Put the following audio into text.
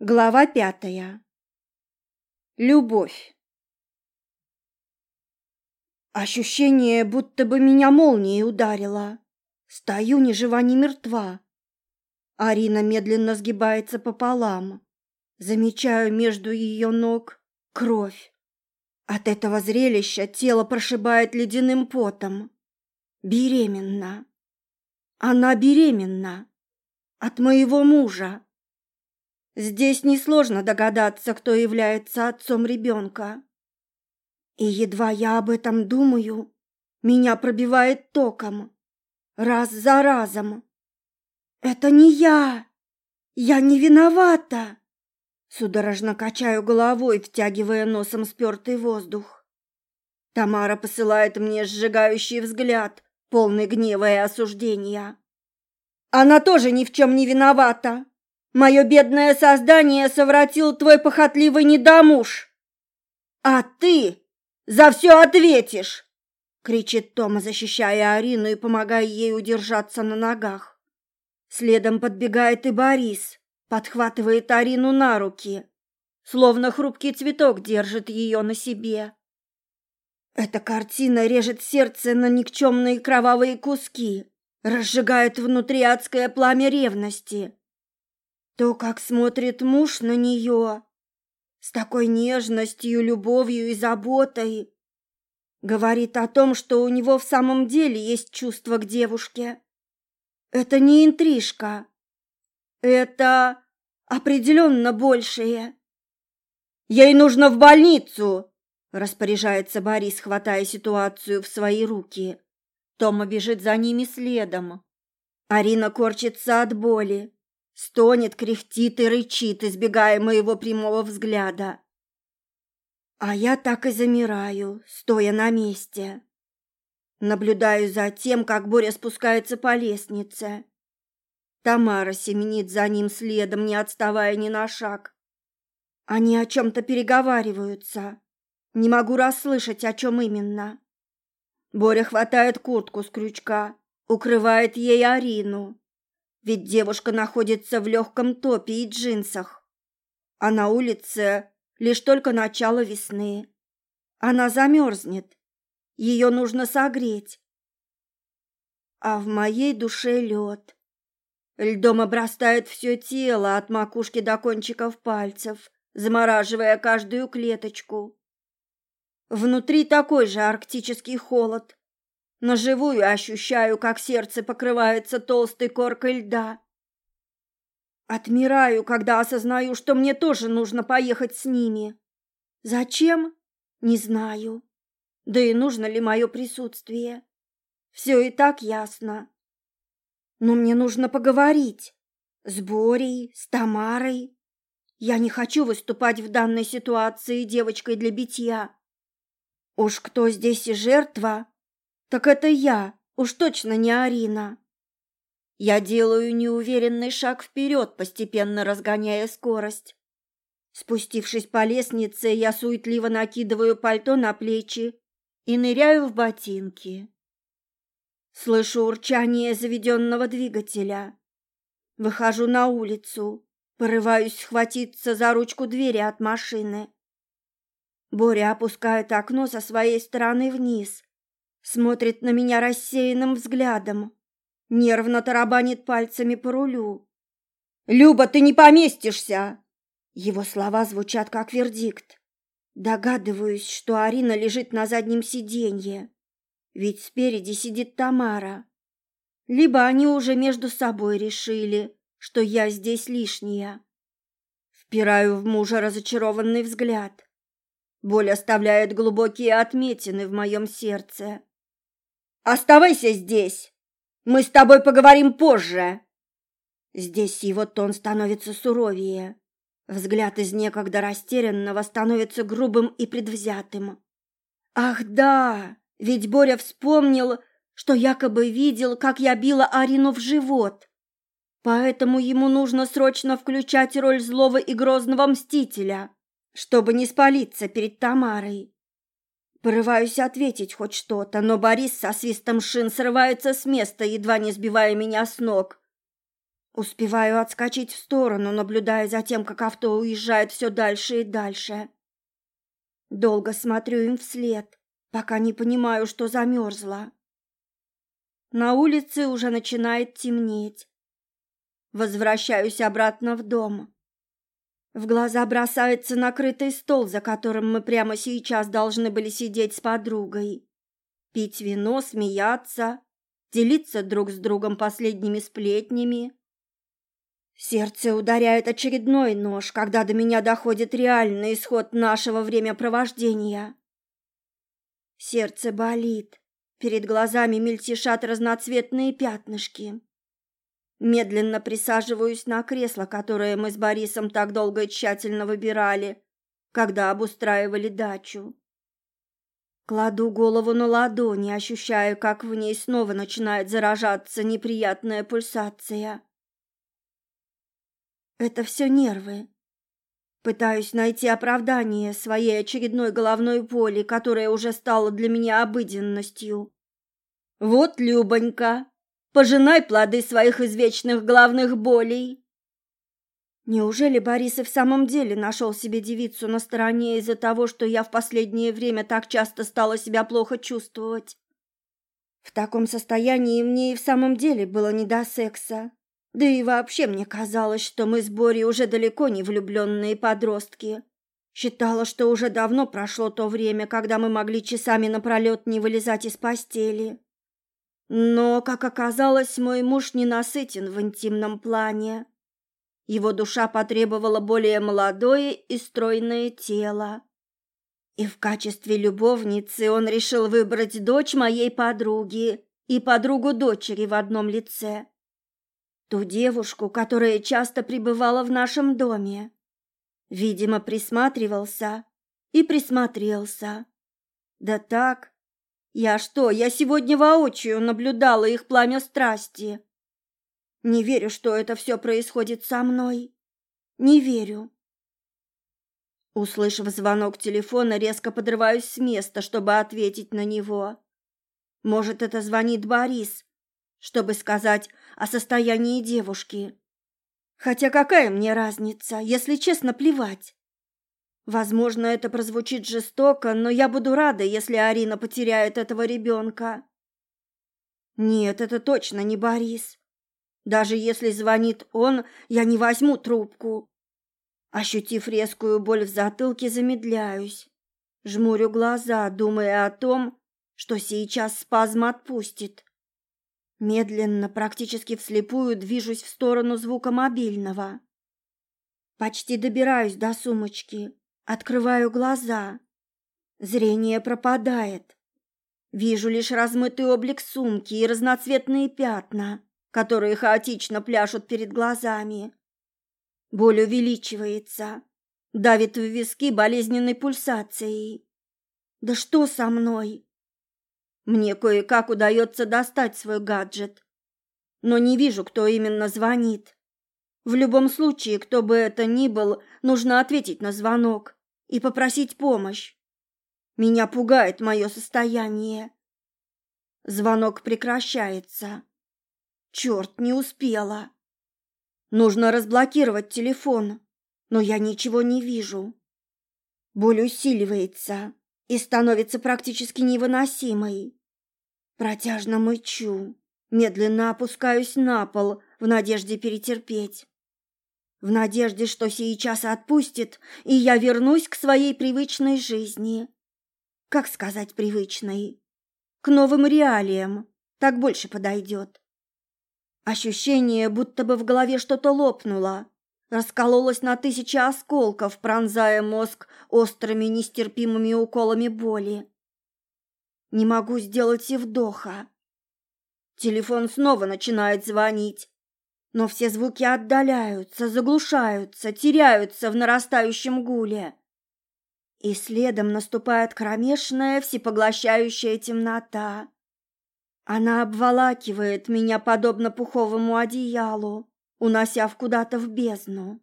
Глава пятая. Любовь. Ощущение, будто бы меня молнией ударило. Стою ни жива, ни мертва. Арина медленно сгибается пополам. Замечаю между ее ног кровь. От этого зрелища тело прошибает ледяным потом. Беременна. Она беременна. От моего мужа. Здесь несложно догадаться, кто является отцом ребенка. И едва я об этом думаю, меня пробивает током. Раз за разом. Это не я. Я не виновата. Судорожно качаю головой, втягивая носом спертый воздух. Тамара посылает мне сжигающий взгляд, полный гнева и осуждения. Она тоже ни в чем не виновата. Мое бедное создание совратил твой похотливый недомуж. А ты за все ответишь, кричит Тома, защищая Арину и помогая ей удержаться на ногах. Следом подбегает и Борис, подхватывает Арину на руки, словно хрупкий цветок держит ее на себе. Эта картина режет сердце на никчемные кровавые куски, разжигает внутри адское пламя ревности. То, как смотрит муж на нее, с такой нежностью, любовью и заботой, говорит о том, что у него в самом деле есть чувство к девушке. Это не интрижка. Это определенно большее. Ей нужно в больницу, распоряжается Борис, хватая ситуацию в свои руки. Тома бежит за ними следом. Арина корчится от боли. Стонет, кряхтит и рычит, избегая моего прямого взгляда. А я так и замираю, стоя на месте. Наблюдаю за тем, как Боря спускается по лестнице. Тамара семенит за ним следом, не отставая ни на шаг. Они о чем-то переговариваются. Не могу расслышать, о чем именно. Боря хватает куртку с крючка, укрывает ей Арину ведь девушка находится в легком топе и джинсах, а на улице лишь только начало весны. Она замерзнет, ее нужно согреть. А в моей душе лед. Льдом обрастает все тело от макушки до кончиков пальцев, замораживая каждую клеточку. Внутри такой же арктический холод, на живую ощущаю, как сердце покрывается толстой коркой льда. Отмираю, когда осознаю, что мне тоже нужно поехать с ними. Зачем? Не знаю. Да и нужно ли мое присутствие? Все и так ясно. Но мне нужно поговорить. С Борей, с Тамарой. Я не хочу выступать в данной ситуации девочкой для битья. Уж кто здесь и жертва, так это я, уж точно не Арина. Я делаю неуверенный шаг вперед, постепенно разгоняя скорость. Спустившись по лестнице, я суетливо накидываю пальто на плечи и ныряю в ботинки. Слышу урчание заведенного двигателя. Выхожу на улицу, порываюсь схватиться за ручку двери от машины. Боря опускает окно со своей стороны вниз, смотрит на меня рассеянным взглядом, нервно тарабанит пальцами по рулю. «Люба, ты не поместишься!» Его слова звучат как вердикт. Догадываюсь, что Арина лежит на заднем сиденье, ведь спереди сидит Тамара. Либо они уже между собой решили, что я здесь лишняя. Впираю в мужа разочарованный взгляд. Боль оставляет глубокие отметины в моем сердце. Оставайся здесь. Мы с тобой поговорим позже. Здесь его тон становится суровее. Взгляд из некогда растерянного становится грубым и предвзятым. Ах да, ведь Боря вспомнил, что якобы видел, как я била Арину в живот. Поэтому ему нужно срочно включать роль злого и грозного мстителя, чтобы не спалиться перед Тамарой. Порываюсь ответить хоть что-то, но Борис со свистом шин срывается с места, едва не сбивая меня с ног. Успеваю отскочить в сторону, наблюдая за тем, как авто уезжает все дальше и дальше. Долго смотрю им вслед, пока не понимаю, что замерзла. На улице уже начинает темнеть. Возвращаюсь обратно в дом. В глаза бросается накрытый стол, за которым мы прямо сейчас должны были сидеть с подругой. Пить вино, смеяться, делиться друг с другом последними сплетнями. Сердце ударяет очередной нож, когда до меня доходит реальный исход нашего времяпровождения. Сердце болит, перед глазами мельтешат разноцветные пятнышки. Медленно присаживаюсь на кресло, которое мы с Борисом так долго и тщательно выбирали, когда обустраивали дачу. Кладу голову на ладони, ощущая, как в ней снова начинает заражаться неприятная пульсация. Это все нервы. Пытаюсь найти оправдание своей очередной головной боли, которая уже стала для меня обыденностью. Вот, Любонька, пожинай плоды своих извечных главных болей. Неужели Борис и в самом деле нашел себе девицу на стороне из-за того, что я в последнее время так часто стала себя плохо чувствовать? В таком состоянии мне и в самом деле было не до секса. Да и вообще мне казалось, что мы с Борей уже далеко не влюбленные подростки. Считала, что уже давно прошло то время, когда мы могли часами напролет не вылезать из постели. Но, как оказалось, мой муж не насытен в интимном плане. Его душа потребовала более молодое и стройное тело. И в качестве любовницы он решил выбрать дочь моей подруги и подругу дочери в одном лице. Ту девушку, которая часто пребывала в нашем доме. Видимо, присматривался и присмотрелся. Да так. Я что, я сегодня воочию наблюдала их пламя страсти. Не верю, что это все происходит со мной. Не верю. Услышав звонок телефона, резко подрываюсь с места, чтобы ответить на него. Может, это звонит Борис, чтобы сказать о состоянии девушки. Хотя какая мне разница, если честно, плевать. Возможно, это прозвучит жестоко, но я буду рада, если Арина потеряет этого ребенка. Нет, это точно не Борис. Даже если звонит он, я не возьму трубку. Ощутив резкую боль в затылке, замедляюсь. Жмурю глаза, думая о том, что сейчас спазм отпустит. Медленно, практически вслепую, движусь в сторону звука мобильного. Почти добираюсь до сумочки, открываю глаза. Зрение пропадает. Вижу лишь размытый облик сумки и разноцветные пятна, которые хаотично пляшут перед глазами. Боль увеличивается, давит в виски болезненной пульсацией. Да что со мной? Мне кое-как удается достать свой гаджет, но не вижу, кто именно звонит. В любом случае, кто бы это ни был, нужно ответить на звонок и попросить помощь. Меня пугает мое состояние. Звонок прекращается. Черт, не успела. Нужно разблокировать телефон, но я ничего не вижу. Боль усиливается и становится практически невыносимой. Протяжно мычу, медленно опускаюсь на пол в надежде перетерпеть. В надежде, что сейчас отпустит, и я вернусь к своей привычной жизни. Как сказать привычной? К новым реалиям. Так больше подойдет. Ощущение, будто бы в голове что-то лопнуло, раскололось на тысячи осколков, пронзая мозг острыми нестерпимыми уколами боли. Не могу сделать и вдоха. Телефон снова начинает звонить, но все звуки отдаляются, заглушаются, теряются в нарастающем гуле. И следом наступает кромешная, всепоглощающая темнота. Она обволакивает меня подобно пуховому одеялу, унося в куда-то в бездну.